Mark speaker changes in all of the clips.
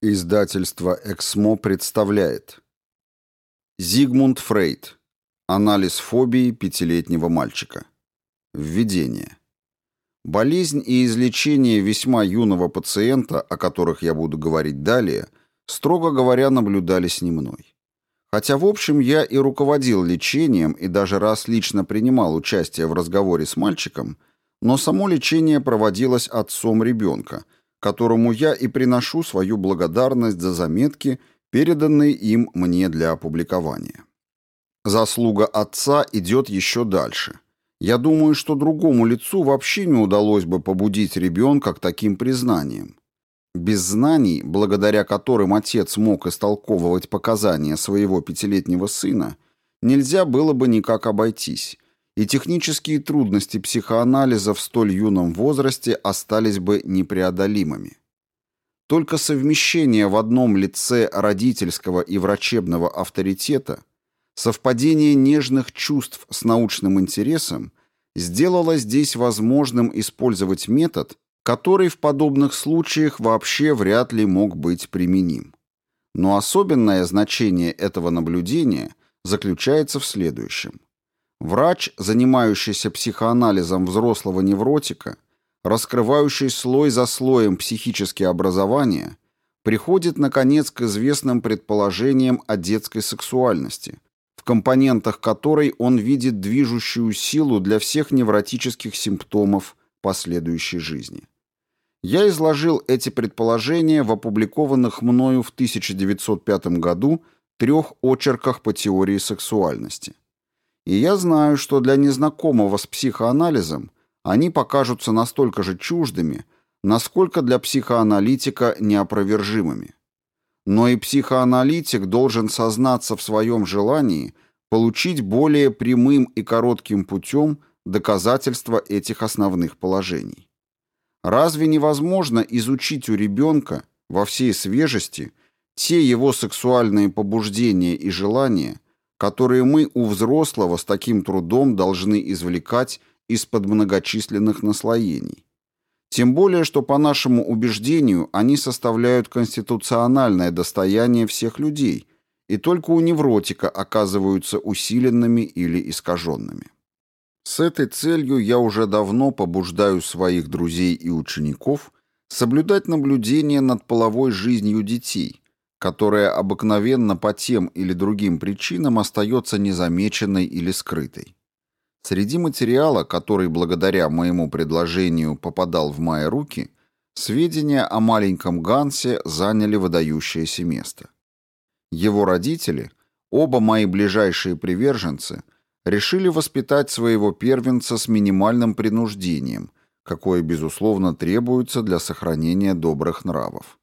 Speaker 1: Издательство «Эксмо» представляет Зигмунд Фрейд. Анализ фобии пятилетнего мальчика. Введение. Болезнь и излечение весьма юного пациента, о которых я буду говорить далее, строго говоря, наблюдались не мной. Хотя, в общем, я и руководил лечением и даже раз лично принимал участие в разговоре с мальчиком, но само лечение проводилось отцом ребенка – которому я и приношу свою благодарность за заметки, переданные им мне для опубликования. Заслуга отца идет еще дальше. Я думаю, что другому лицу вообще не удалось бы побудить ребенка к таким признаниям. Без знаний, благодаря которым отец мог истолковывать показания своего пятилетнего сына, нельзя было бы никак обойтись, и технические трудности психоанализа в столь юном возрасте остались бы непреодолимыми. Только совмещение в одном лице родительского и врачебного авторитета, совпадение нежных чувств с научным интересом сделало здесь возможным использовать метод, который в подобных случаях вообще вряд ли мог быть применим. Но особенное значение этого наблюдения заключается в следующем. Врач, занимающийся психоанализом взрослого невротика, раскрывающий слой за слоем психические образования, приходит, наконец, к известным предположениям о детской сексуальности, в компонентах которой он видит движущую силу для всех невротических симптомов последующей жизни. Я изложил эти предположения в опубликованных мною в 1905 году трех очерках по теории сексуальности – и я знаю, что для незнакомого с психоанализом они покажутся настолько же чуждыми, насколько для психоаналитика неопровержимыми. Но и психоаналитик должен сознаться в своем желании получить более прямым и коротким путем доказательства этих основных положений. Разве невозможно изучить у ребенка во всей свежести те его сексуальные побуждения и желания, которые мы у взрослого с таким трудом должны извлекать из-под многочисленных наслоений. Тем более, что по нашему убеждению они составляют конституциональное достояние всех людей и только у невротика оказываются усиленными или искаженными. С этой целью я уже давно побуждаю своих друзей и учеников соблюдать наблюдение над половой жизнью детей, которая обыкновенно по тем или другим причинам остается незамеченной или скрытой. Среди материала, который благодаря моему предложению попадал в мои руки, сведения о маленьком Гансе заняли выдающееся место. Его родители, оба мои ближайшие приверженцы, решили воспитать своего первенца с минимальным принуждением, какое, безусловно, требуется для сохранения добрых нравов.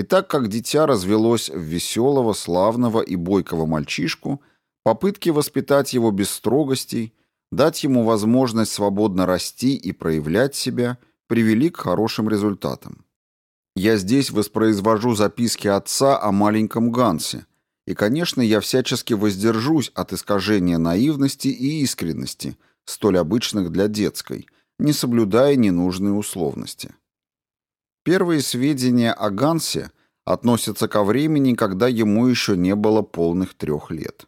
Speaker 1: И так как дитя развелось в веселого, славного и бойкого мальчишку, попытки воспитать его без строгостей, дать ему возможность свободно расти и проявлять себя, привели к хорошим результатам. Я здесь воспроизвожу записки отца о маленьком Гансе, и, конечно, я всячески воздержусь от искажения наивности и искренности, столь обычных для детской, не соблюдая ненужные условности. Первые сведения о Гансе относятся ко времени, когда ему еще не было полных трех лет.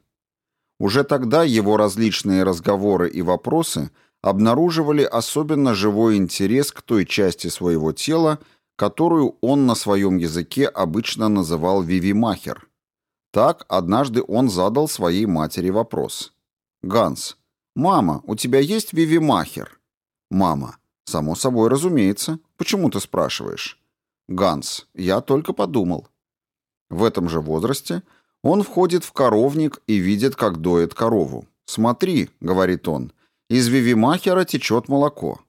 Speaker 1: Уже тогда его различные разговоры и вопросы обнаруживали особенно живой интерес к той части своего тела, которую он на своем языке обычно называл «вивимахер». Так, однажды он задал своей матери вопрос. «Ганс, мама, у тебя есть вивимахер?» «Мама, само собой разумеется. Почему ты спрашиваешь? Ганс, я только подумал. В этом же возрасте он входит в коровник и видит, как доет корову. «Смотри», — говорит он, — «из вивимахера течет молоко».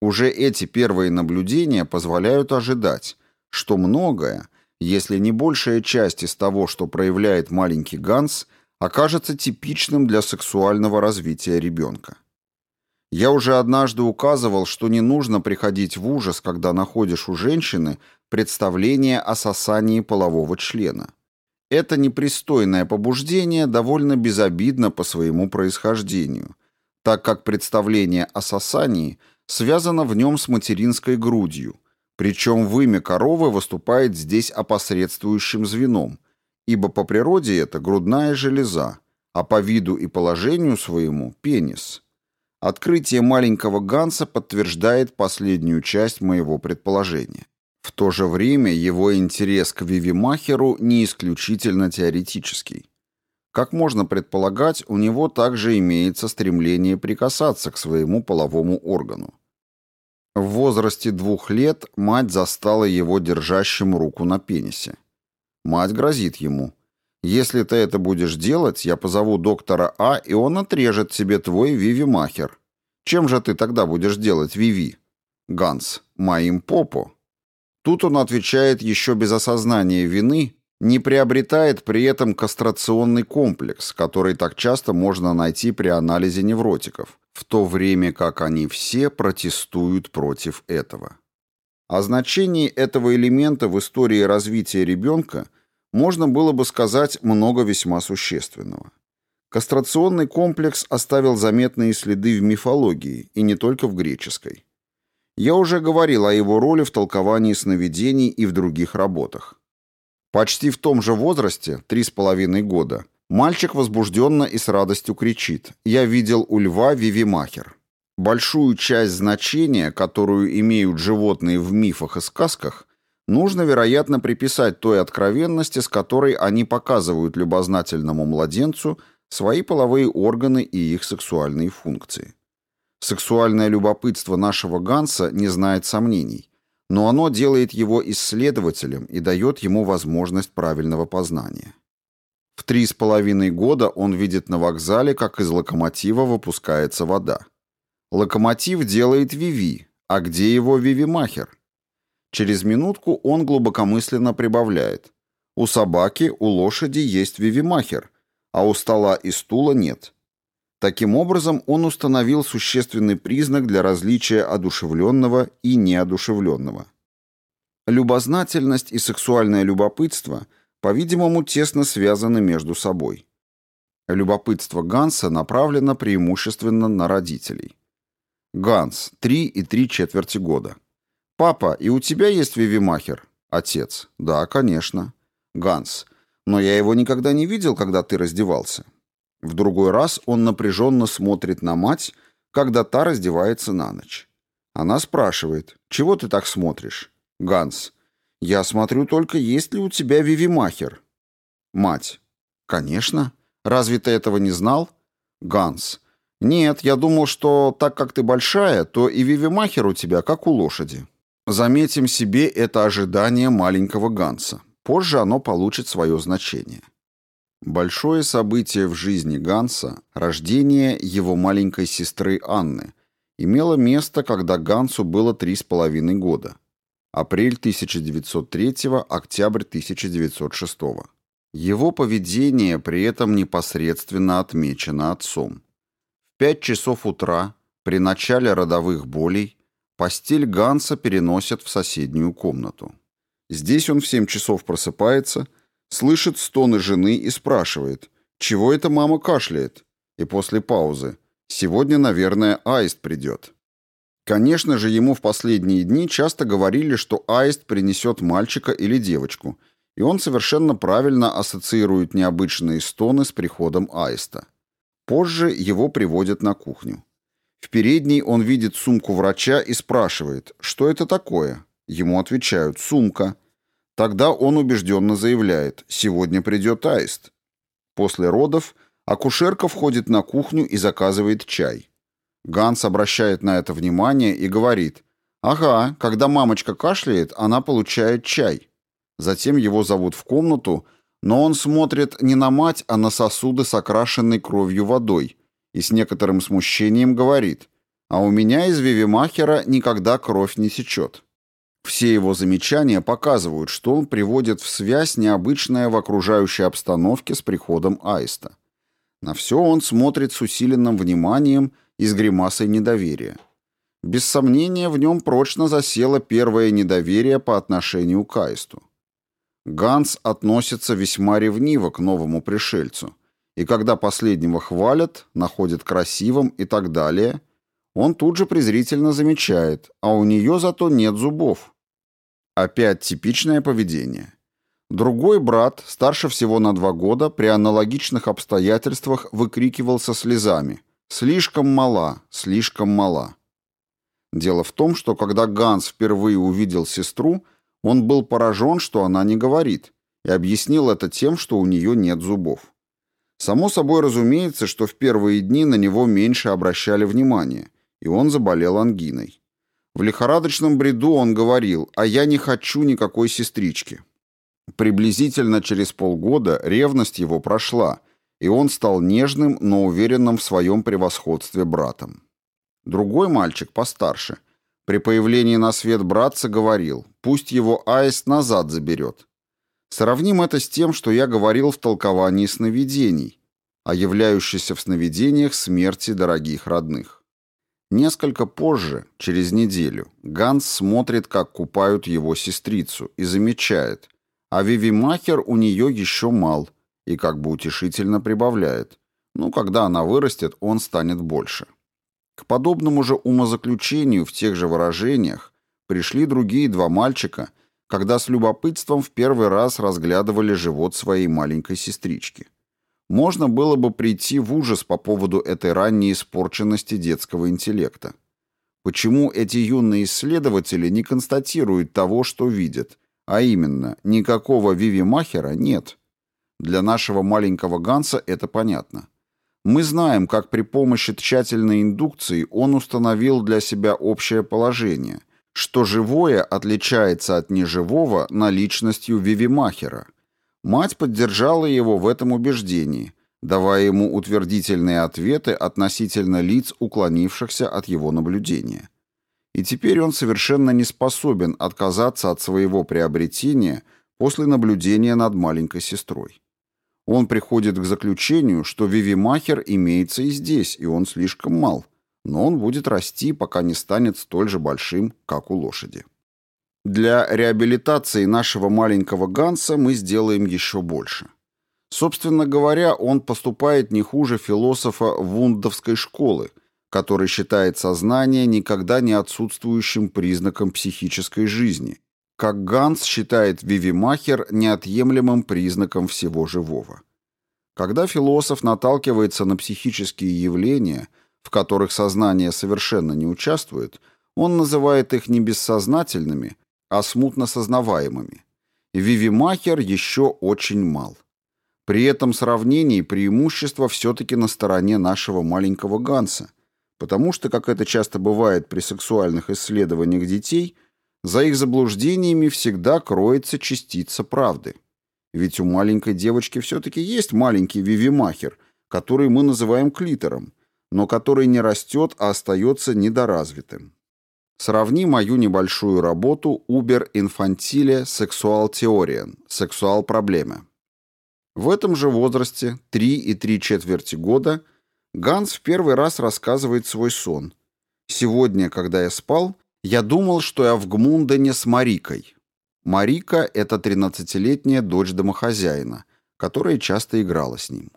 Speaker 1: Уже эти первые наблюдения позволяют ожидать, что многое, если не большая часть из того, что проявляет маленький Ганс, окажется типичным для сексуального развития ребенка. Я уже однажды указывал, что не нужно приходить в ужас, когда находишь у женщины представление о сосании полового члена. Это непристойное побуждение довольно безобидно по своему происхождению, так как представление о сосании связано в нем с материнской грудью, Причем вымя коровы выступает здесь опосредствующим звеном, ибо по природе это грудная железа, а по виду и положению своему – пенис. Открытие маленького Ганса подтверждает последнюю часть моего предположения. В то же время его интерес к Вивимахеру не исключительно теоретический. Как можно предполагать, у него также имеется стремление прикасаться к своему половому органу. В возрасте двух лет мать застала его держащим руку на пенисе. Мать грозит ему. «Если ты это будешь делать, я позову доктора А, и он отрежет себе твой Вивимахер. Чем же ты тогда будешь делать, Виви?» «Ганс, моим попо». Тут он отвечает еще без осознания вины, не приобретает при этом кастрационный комплекс, который так часто можно найти при анализе невротиков, в то время как они все протестуют против этого. О значении этого элемента в истории развития ребенка можно было бы сказать много весьма существенного. Кастрационный комплекс оставил заметные следы в мифологии, и не только в греческой. Я уже говорил о его роли в толковании сновидений и в других работах. Почти в том же возрасте, три с половиной года, мальчик возбужденно и с радостью кричит «Я видел у льва Вивимахер». Большую часть значения, которую имеют животные в мифах и сказках, нужно, вероятно, приписать той откровенности, с которой они показывают любознательному младенцу свои половые органы и их сексуальные функции. Сексуальное любопытство нашего Ганса не знает сомнений, но оно делает его исследователем и дает ему возможность правильного познания. В три с половиной года он видит на вокзале, как из локомотива выпускается вода. Локомотив делает Виви, а где его Вивимахер? Через минутку он глубокомысленно прибавляет. У собаки, у лошади есть Вивимахер, а у стола и стула нет. Таким образом, он установил существенный признак для различия одушевленного и неодушевленного. Любознательность и сексуальное любопытство, по-видимому, тесно связаны между собой. Любопытство Ганса направлено преимущественно на родителей. Ганс, три и три четверти года. «Папа, и у тебя есть Вивимахер?» Отец. «Да, конечно». Ганс. «Но я его никогда не видел, когда ты раздевался». В другой раз он напряженно смотрит на мать, когда та раздевается на ночь. Она спрашивает, «Чего ты так смотришь?» Ганс, «Я смотрю только, есть ли у тебя вивимахер». Мать, «Конечно. Разве ты этого не знал?» Ганс, «Нет, я думал, что так как ты большая, то и вивимахер у тебя как у лошади». Заметим себе это ожидание маленького Ганса. Позже оно получит свое значение. Большое событие в жизни Ганса, рождение его маленькой сестры Анны, имело место, когда Гансу было три с половиной года. Апрель 1903, октябрь 1906. Его поведение при этом непосредственно отмечено отцом. В пять часов утра, при начале родовых болей, постель Ганса переносят в соседнюю комнату. Здесь он в семь часов просыпается – слышит стоны жены и спрашивает, чего эта мама кашляет? И после паузы, сегодня, наверное, аист придет. Конечно же, ему в последние дни часто говорили, что аист принесет мальчика или девочку, и он совершенно правильно ассоциирует необычные стоны с приходом аиста. Позже его приводят на кухню. В передней он видит сумку врача и спрашивает, что это такое? Ему отвечают «сумка». Тогда он убежденно заявляет «сегодня придет аист». После родов акушерка входит на кухню и заказывает чай. Ганс обращает на это внимание и говорит «Ага, когда мамочка кашляет, она получает чай». Затем его зовут в комнату, но он смотрит не на мать, а на сосуды с окрашенной кровью водой и с некоторым смущением говорит «А у меня из Вивимахера никогда кровь не сечет». Все его замечания показывают, что он приводит в связь необычное в окружающей обстановке с приходом аиста. На все он смотрит с усиленным вниманием и с гримасой недоверия. Без сомнения, в нем прочно засело первое недоверие по отношению к аисту. Ганс относится весьма ревниво к новому пришельцу, и когда последнего хвалят, находят красивым и так далее, он тут же презрительно замечает, а у нее зато нет зубов. Опять типичное поведение. Другой брат, старше всего на два года, при аналогичных обстоятельствах выкрикивал со слезами «Слишком мала, слишком мала». Дело в том, что когда Ганс впервые увидел сестру, он был поражен, что она не говорит, и объяснил это тем, что у нее нет зубов. Само собой разумеется, что в первые дни на него меньше обращали внимания, и он заболел ангиной. В лихорадочном бреду он говорил «а я не хочу никакой сестрички». Приблизительно через полгода ревность его прошла, и он стал нежным, но уверенным в своем превосходстве братом. Другой мальчик, постарше, при появлении на свет братца говорил «пусть его аист назад заберет». Сравним это с тем, что я говорил в толковании сновидений, о являющейся в сновидениях смерти дорогих родных. Несколько позже, через неделю, Ганс смотрит, как купают его сестрицу, и замечает – а Виви Махер у нее еще мал и как бы утешительно прибавляет. Ну, когда она вырастет, он станет больше. К подобному же умозаключению в тех же выражениях пришли другие два мальчика, когда с любопытством в первый раз разглядывали живот своей маленькой сестрички. Можно было бы прийти в ужас по поводу этой ранней испорченности детского интеллекта. Почему эти юные исследователи не констатируют того, что видят, а именно, никакого Виви Махера нет. Для нашего маленького Ганса это понятно. Мы знаем, как при помощи тщательной индукции он установил для себя общее положение, что живое отличается от неживого наличностью Виви Махера. Мать поддержала его в этом убеждении, давая ему утвердительные ответы относительно лиц, уклонившихся от его наблюдения и теперь он совершенно не способен отказаться от своего приобретения после наблюдения над маленькой сестрой. Он приходит к заключению, что Виви Махер имеется и здесь, и он слишком мал, но он будет расти, пока не станет столь же большим, как у лошади. Для реабилитации нашего маленького Ганса мы сделаем еще больше. Собственно говоря, он поступает не хуже философа Вундовской школы – который считает сознание никогда не отсутствующим признаком психической жизни, как Ганс считает Вивимахер неотъемлемым признаком всего живого. Когда философ наталкивается на психические явления, в которых сознание совершенно не участвует, он называет их не бессознательными, а смутно сознаваемыми. Вивимахер еще очень мал. При этом сравнении преимущество все-таки на стороне нашего маленького Ганса – потому что, как это часто бывает при сексуальных исследованиях детей, за их заблуждениями всегда кроется частица правды. Ведь у маленькой девочки все-таки есть маленький вивимахер, который мы называем клитором, но который не растет, а остается недоразвитым. Сравни мою небольшую работу «Uber Infantile Sexual Theorien» «Сексуал проблемы». В этом же возрасте, 3 и 3 четверти года – Ганс в первый раз рассказывает свой сон. «Сегодня, когда я спал, я думал, что я в Гмундене с Марикой». Марика — это 13-летняя дочь домохозяина, которая часто играла с ним.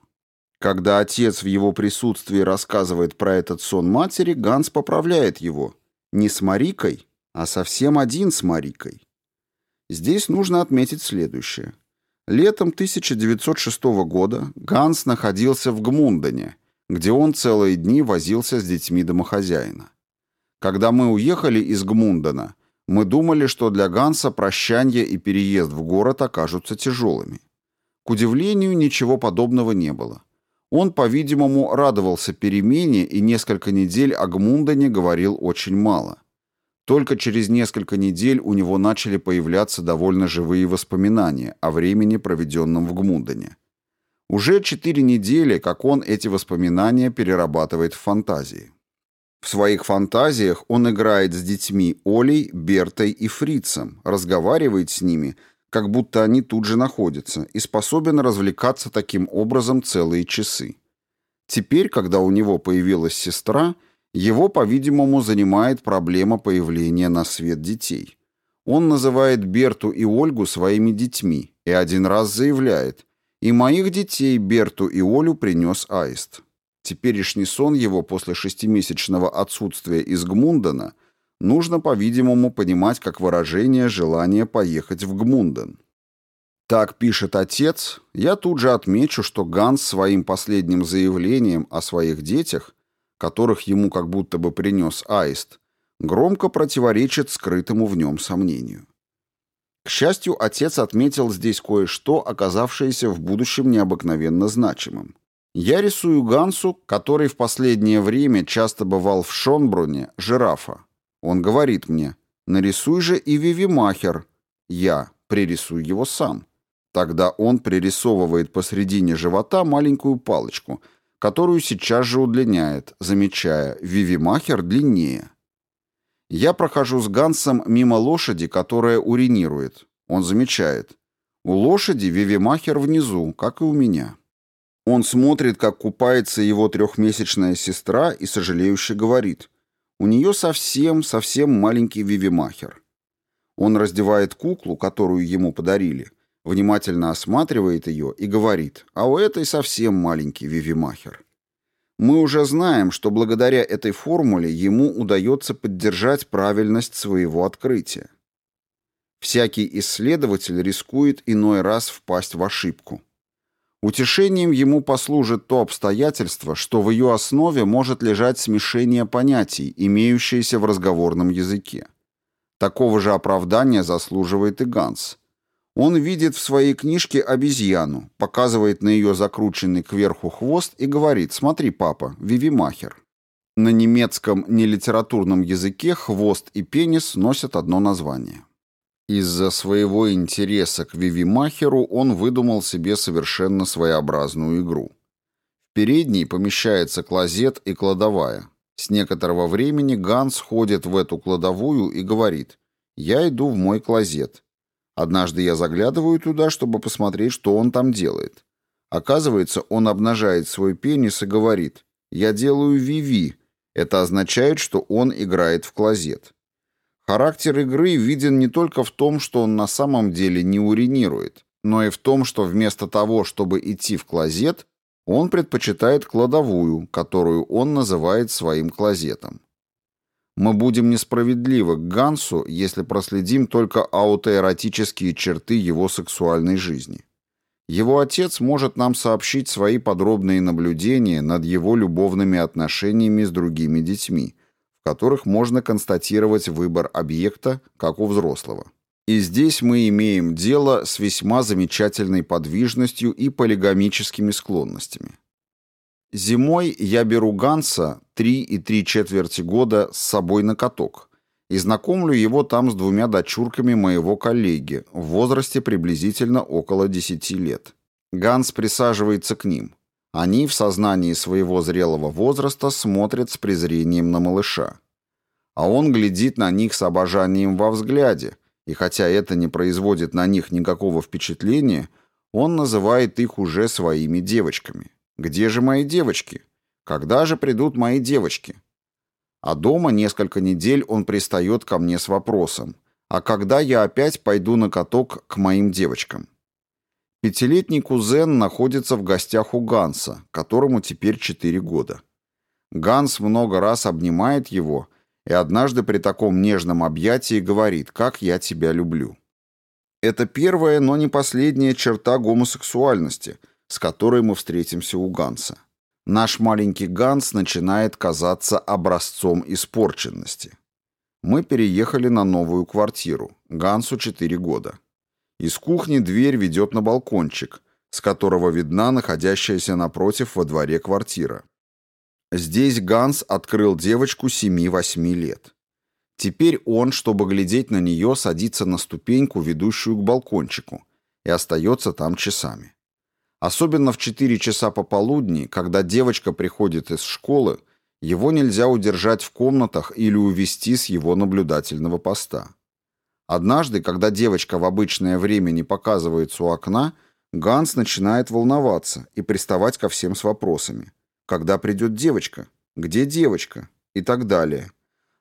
Speaker 1: Когда отец в его присутствии рассказывает про этот сон матери, Ганс поправляет его. Не с Марикой, а совсем один с Марикой. Здесь нужно отметить следующее. Летом 1906 года Ганс находился в Гмундене, где он целые дни возился с детьми домохозяина. Когда мы уехали из Гмундена, мы думали, что для Ганса прощание и переезд в город окажутся тяжелыми. К удивлению, ничего подобного не было. Он, по-видимому, радовался перемене и несколько недель о Гмундене говорил очень мало. Только через несколько недель у него начали появляться довольно живые воспоминания о времени, проведенном в Гмундене. Уже четыре недели, как он эти воспоминания перерабатывает в фантазии. В своих фантазиях он играет с детьми Олей, Бертой и Фрицем, разговаривает с ними, как будто они тут же находятся, и способен развлекаться таким образом целые часы. Теперь, когда у него появилась сестра, его, по-видимому, занимает проблема появления на свет детей. Он называет Берту и Ольгу своими детьми и один раз заявляет – и моих детей Берту и Олю принес аист. Теперешний сон его после шестимесячного отсутствия из Гмундена нужно, по-видимому, понимать как выражение желания поехать в Гмунден. Так пишет отец, я тут же отмечу, что Ганс своим последним заявлением о своих детях, которых ему как будто бы принес аист, громко противоречит скрытому в нем сомнению. К счастью, отец отметил здесь кое-что, оказавшееся в будущем необыкновенно значимым. Я рисую Гансу, который в последнее время часто бывал в Шонбруне, жирафа. Он говорит мне, нарисуй же и Вивимахер. Я пририсую его сам. Тогда он пририсовывает посредине живота маленькую палочку, которую сейчас же удлиняет, замечая, Вивимахер длиннее. Я прохожу с Гансом мимо лошади, которая уринирует. Он замечает. У лошади Вивимахер внизу, как и у меня. Он смотрит, как купается его трехмесячная сестра и сожалеюще говорит. У нее совсем-совсем маленький Вивимахер. Он раздевает куклу, которую ему подарили, внимательно осматривает ее и говорит, а у этой совсем маленький Вивимахер. Мы уже знаем, что благодаря этой формуле ему удается поддержать правильность своего открытия. Всякий исследователь рискует иной раз впасть в ошибку. Утешением ему послужит то обстоятельство, что в ее основе может лежать смешение понятий, имеющееся в разговорном языке. Такого же оправдания заслуживает и Ганс. Он видит в своей книжке обезьяну, показывает на ее закрученный кверху хвост и говорит «Смотри, папа, Вивимахер». На немецком нелитературном языке хвост и пенис носят одно название. Из-за своего интереса к Вивимахеру он выдумал себе совершенно своеобразную игру. В передней помещается клозет и кладовая. С некоторого времени Ганс ходит в эту кладовую и говорит «Я иду в мой клозет». Однажды я заглядываю туда, чтобы посмотреть, что он там делает. Оказывается, он обнажает свой пенис и говорит «Я делаю виви». Это означает, что он играет в клозет. Характер игры виден не только в том, что он на самом деле не уринирует, но и в том, что вместо того, чтобы идти в клозет, он предпочитает кладовую, которую он называет своим клозетом. Мы будем несправедливы к Гансу, если проследим только аутоэротические черты его сексуальной жизни. Его отец может нам сообщить свои подробные наблюдения над его любовными отношениями с другими детьми, которых можно констатировать выбор объекта, как у взрослого. И здесь мы имеем дело с весьма замечательной подвижностью и полигамическими склонностями. Зимой я беру Ганса три и три четверти года с собой на каток и знакомлю его там с двумя дочурками моего коллеги в возрасте приблизительно около десяти лет. Ганс присаживается к ним. Они в сознании своего зрелого возраста смотрят с презрением на малыша. А он глядит на них с обожанием во взгляде, и хотя это не производит на них никакого впечатления, он называет их уже своими девочками. Где же мои девочки? Когда же придут мои девочки? А дома несколько недель он пристает ко мне с вопросом, а когда я опять пойду на каток к моим девочкам? Пятилетний кузен находится в гостях у Ганса, которому теперь четыре года. Ганс много раз обнимает его и однажды при таком нежном объятии говорит «как я тебя люблю». Это первая, но не последняя черта гомосексуальности – с которой мы встретимся у Ганса. Наш маленький Ганс начинает казаться образцом испорченности. Мы переехали на новую квартиру. Гансу 4 года. Из кухни дверь ведет на балкончик, с которого видна находящаяся напротив во дворе квартира. Здесь Ганс открыл девочку 7-8 лет. Теперь он, чтобы глядеть на нее, садится на ступеньку, ведущую к балкончику, и остается там часами. Особенно в 4 часа пополудни, когда девочка приходит из школы, его нельзя удержать в комнатах или увести с его наблюдательного поста. Однажды, когда девочка в обычное время не показывается у окна, Ганс начинает волноваться и приставать ко всем с вопросами. Когда придет девочка? Где девочка? И так далее.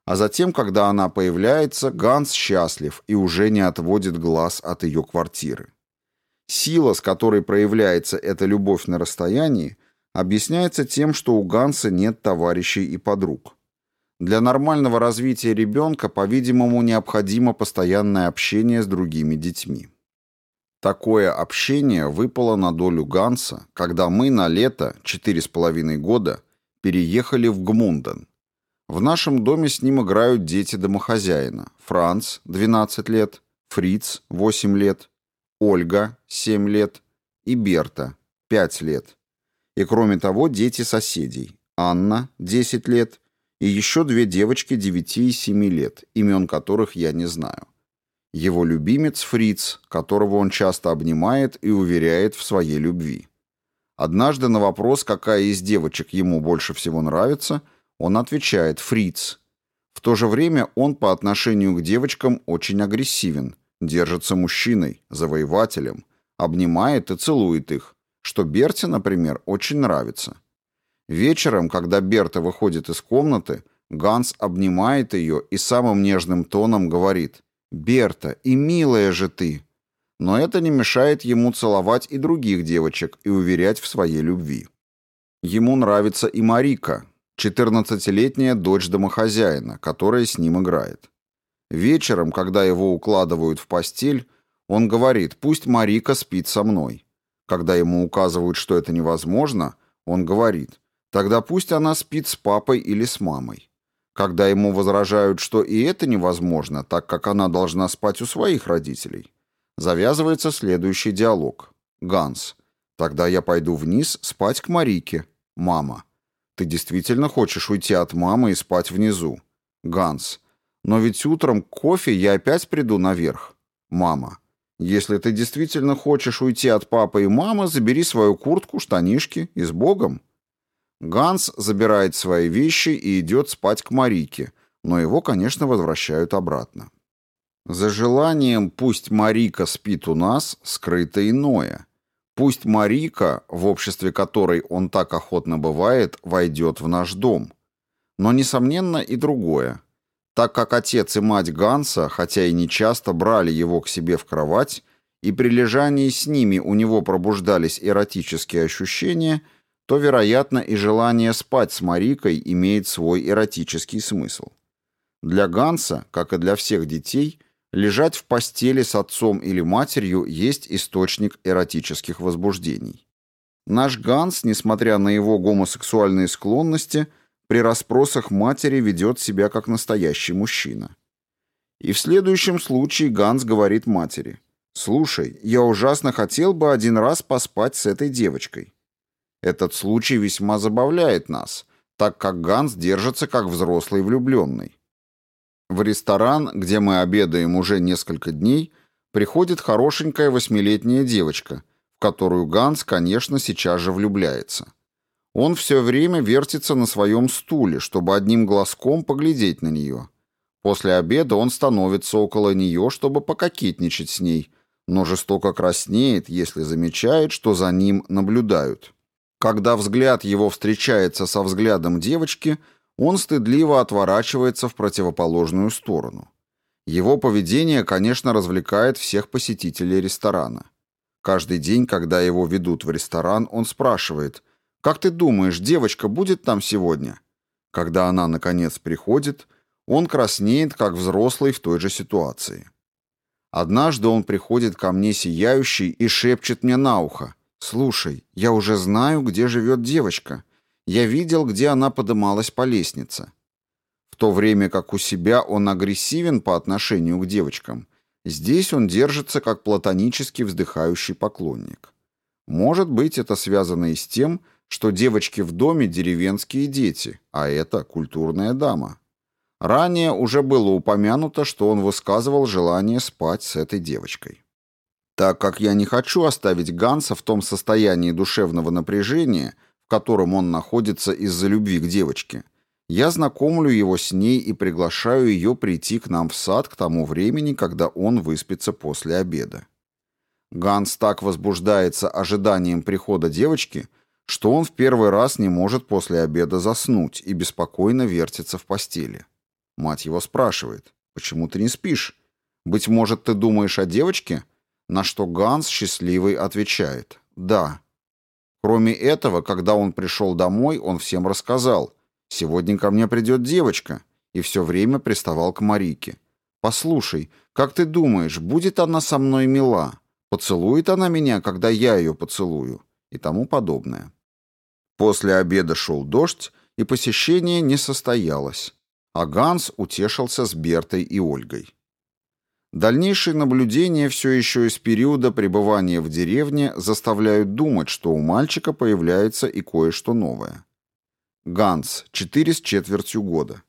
Speaker 1: А затем, когда она появляется, Ганс счастлив и уже не отводит глаз от ее квартиры. Сила, с которой проявляется эта любовь на расстоянии, объясняется тем, что у Ганса нет товарищей и подруг. Для нормального развития ребенка, по-видимому, необходимо постоянное общение с другими детьми. Такое общение выпало на долю Ганса, когда мы на лето, четыре с половиной года, переехали в Гмунден. В нашем доме с ним играют дети домохозяина. Франц, 12 лет, Фриц, 8 лет, Ольга, 7 лет и Берта, 5 лет. И кроме того, дети соседей. Анна, 10 лет, и еще две девочки 9 и 7 лет, имен которых я не знаю. Его любимец Фриц, которого он часто обнимает и уверяет в своей любви. Однажды на вопрос, какая из девочек ему больше всего нравится, он отвечает «Фриц». В то же время он по отношению к девочкам очень агрессивен, держится мужчиной, завоевателем, обнимает и целует их, что Берте, например, очень нравится. Вечером, когда Берта выходит из комнаты, Ганс обнимает ее и самым нежным тоном говорит «Берта, и милая же ты!» Но это не мешает ему целовать и других девочек и уверять в своей любви. Ему нравится и Марика, 14-летняя дочь домохозяина, которая с ним играет. Вечером, когда его укладывают в постель, он говорит «пусть Марика спит со мной». Когда ему указывают, что это невозможно, он говорит «тогда пусть она спит с папой или с мамой». Когда ему возражают, что и это невозможно, так как она должна спать у своих родителей, завязывается следующий диалог. Ганс. Тогда я пойду вниз спать к Марике. Мама. Ты действительно хочешь уйти от мамы и спать внизу? Ганс. Но ведь утром к кофе я опять приду наверх. Мама. Если ты действительно хочешь уйти от папы и мамы, забери свою куртку, штанишки и с Богом. Ганс забирает свои вещи и идет спать к Марике, но его, конечно, возвращают обратно. За желанием «пусть Марика спит у нас» скрыто иное. Пусть Марика, в обществе которой он так охотно бывает, войдет в наш дом. Но, несомненно, и другое. Так как отец и мать Ганса, хотя и не часто брали его к себе в кровать, и при лежании с ними у него пробуждались эротические ощущения – то, вероятно, и желание спать с Марикой имеет свой эротический смысл. Для Ганса, как и для всех детей, лежать в постели с отцом или матерью есть источник эротических возбуждений. Наш Ганс, несмотря на его гомосексуальные склонности, при расспросах матери ведет себя как настоящий мужчина. И в следующем случае Ганс говорит матери, «Слушай, я ужасно хотел бы один раз поспать с этой девочкой». Этот случай весьма забавляет нас, так как Ганс держится как взрослый влюбленный. В ресторан, где мы обедаем уже несколько дней, приходит хорошенькая восьмилетняя девочка, в которую Ганс, конечно, сейчас же влюбляется. Он все время вертится на своем стуле, чтобы одним глазком поглядеть на нее. После обеда он становится около нее, чтобы пококетничать с ней, но жестоко краснеет, если замечает, что за ним наблюдают. Когда взгляд его встречается со взглядом девочки, он стыдливо отворачивается в противоположную сторону. Его поведение, конечно, развлекает всех посетителей ресторана. Каждый день, когда его ведут в ресторан, он спрашивает, «Как ты думаешь, девочка будет там сегодня?» Когда она, наконец, приходит, он краснеет, как взрослый в той же ситуации. Однажды он приходит ко мне сияющий и шепчет мне на ухо, «Слушай, я уже знаю, где живет девочка. Я видел, где она подымалась по лестнице». В то время как у себя он агрессивен по отношению к девочкам, здесь он держится как платонически вздыхающий поклонник. Может быть, это связано и с тем, что девочки в доме деревенские дети, а это культурная дама. Ранее уже было упомянуто, что он высказывал желание спать с этой девочкой. Так как я не хочу оставить Ганса в том состоянии душевного напряжения, в котором он находится из-за любви к девочке, я знакомлю его с ней и приглашаю ее прийти к нам в сад к тому времени, когда он выспится после обеда. Ганс так возбуждается ожиданием прихода девочки, что он в первый раз не может после обеда заснуть и беспокойно вертится в постели. Мать его спрашивает, «Почему ты не спишь? Быть может, ты думаешь о девочке?» На что Ганс, счастливый, отвечает «Да». Кроме этого, когда он пришел домой, он всем рассказал «Сегодня ко мне придет девочка», и все время приставал к Марике. «Послушай, как ты думаешь, будет она со мной мила? Поцелует она меня, когда я ее поцелую?» и тому подобное. После обеда шел дождь, и посещение не состоялось, а Ганс утешился с Бертой и Ольгой. Дальнейшие наблюдения все еще из периода пребывания в деревне заставляют думать, что у мальчика появляется и кое-что новое. Ганс, четыре с четвертью года.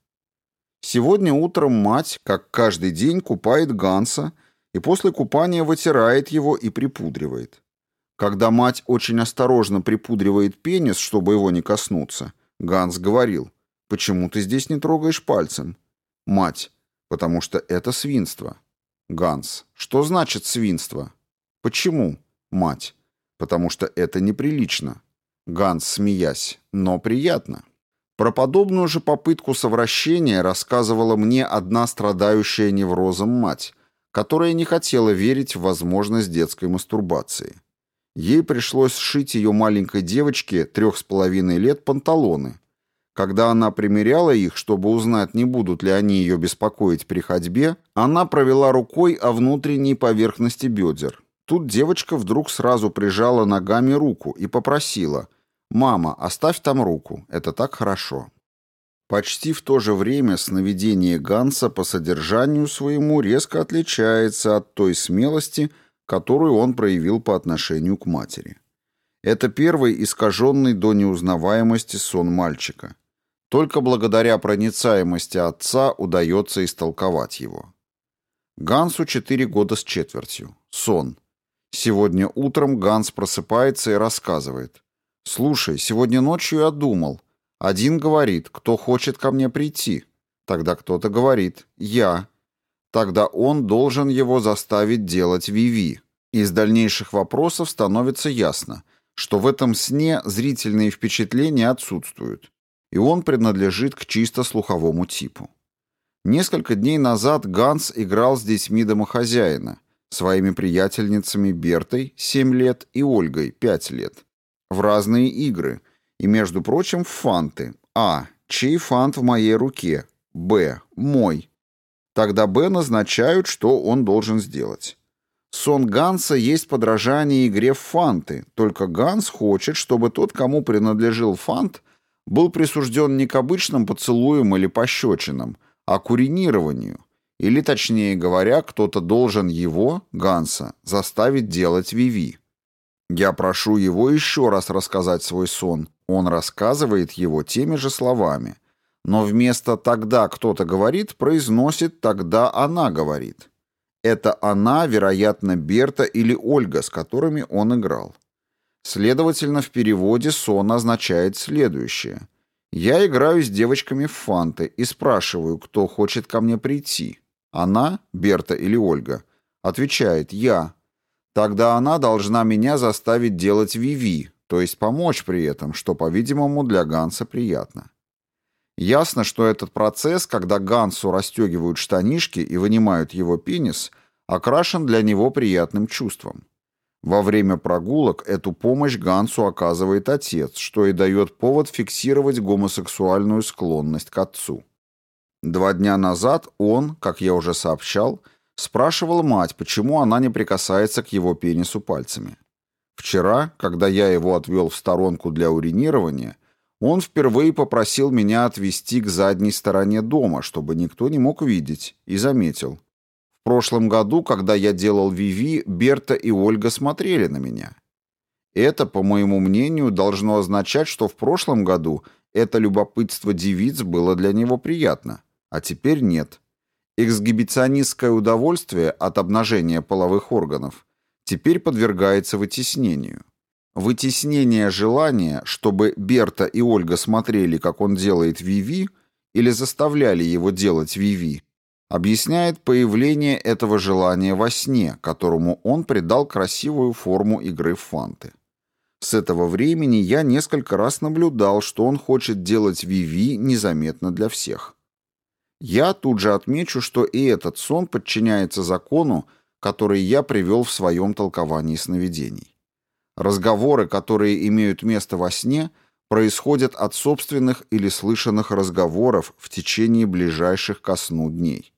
Speaker 1: Сегодня утром мать, как каждый день, купает Ганса и после купания вытирает его и припудривает. Когда мать очень осторожно припудривает пенис, чтобы его не коснуться, Ганс говорил, «Почему ты здесь не трогаешь пальцем?» Мать, «Потому что это свинство». Ганс. Что значит свинство? Почему? Мать. Потому что это неприлично. Ганс, смеясь. Но приятно. Про подобную же попытку совращения рассказывала мне одна страдающая неврозом мать, которая не хотела верить в возможность детской мастурбации. Ей пришлось сшить ее маленькой девочке трех с половиной лет панталоны, когда она примеряла их, чтобы узнать, не будут ли они ее беспокоить при ходьбе, она провела рукой о внутренней поверхности бедер. Тут девочка вдруг сразу прижала ногами руку и попросила «Мама, оставь там руку, это так хорошо». Почти в то же время сновидение Ганса по содержанию своему резко отличается от той смелости, которую он проявил по отношению к матери. Это первый искаженный до неузнаваемости сон мальчика. Только благодаря проницаемости отца удается истолковать его. Гансу четыре года с четвертью. Сон. Сегодня утром Ганс просыпается и рассказывает. «Слушай, сегодня ночью я думал. Один говорит, кто хочет ко мне прийти. Тогда кто-то говорит, я. Тогда он должен его заставить делать Виви. Из дальнейших вопросов становится ясно, что в этом сне зрительные впечатления отсутствуют и он принадлежит к чисто слуховому типу. Несколько дней назад Ганс играл с детьми домохозяина, своими приятельницами Бертой, 7 лет, и Ольгой, 5 лет, в разные игры, и, между прочим, в фанты. А. Чей фант в моей руке? Б. Мой. Тогда Б назначают, что он должен сделать. Сон Ганса есть подражание игре в фанты, только Ганс хочет, чтобы тот, кому принадлежил фант, был присужден не к обычным поцелуям или пощечинам, а к уринированию, или, точнее говоря, кто-то должен его, Ганса, заставить делать Виви. Я прошу его еще раз рассказать свой сон. Он рассказывает его теми же словами. Но вместо «тогда кто-то говорит» произносит «тогда она говорит». Это она, вероятно, Берта или Ольга, с которыми он играл. Следовательно, в переводе сон означает следующее. Я играю с девочками в фанты и спрашиваю, кто хочет ко мне прийти. Она, Берта или Ольга, отвечает «я». Тогда она должна меня заставить делать виви, то есть помочь при этом, что, по-видимому, для Ганса приятно. Ясно, что этот процесс, когда Гансу расстегивают штанишки и вынимают его пенис, окрашен для него приятным чувством. Во время прогулок эту помощь Гансу оказывает отец, что и дает повод фиксировать гомосексуальную склонность к отцу. Два дня назад он, как я уже сообщал, спрашивал мать, почему она не прикасается к его пенису пальцами. Вчера, когда я его отвел в сторонку для уринирования, он впервые попросил меня отвести к задней стороне дома, чтобы никто не мог видеть, и заметил. В прошлом году, когда я делал Виви, Берта и Ольга смотрели на меня. Это, по моему мнению, должно означать, что в прошлом году это любопытство девиц было для него приятно, а теперь нет. Эксгибиционистское удовольствие от обнажения половых органов теперь подвергается вытеснению. Вытеснение желания, чтобы Берта и Ольга смотрели, как он делает Виви, или заставляли его делать Виви, объясняет появление этого желания во сне, которому он придал красивую форму игры в фанты. С этого времени я несколько раз наблюдал, что он хочет делать Виви незаметно для всех. Я тут же отмечу, что и этот сон подчиняется закону, который я привел в своем толковании сновидений. Разговоры, которые имеют место во сне, происходят от собственных или слышанных разговоров в течение ближайших ко сну дней.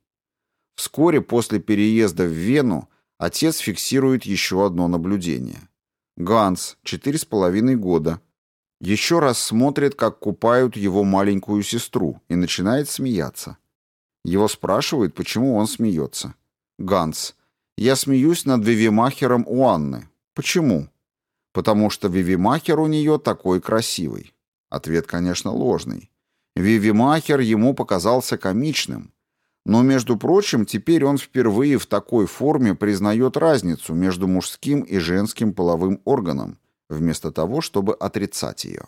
Speaker 1: Вскоре после переезда в Вену отец фиксирует еще одно наблюдение. Ганс, четыре с половиной года, еще раз смотрит, как купают его маленькую сестру, и начинает смеяться. Его спрашивают, почему он смеется. Ганс. Я смеюсь над Вивимахером у Анны. Почему? Потому что Вивимахер у нее такой красивый. Ответ, конечно, ложный. Вивимахер ему показался комичным. Но, между прочим, теперь он впервые в такой форме признает разницу между мужским и женским половым органом, вместо того, чтобы отрицать ее.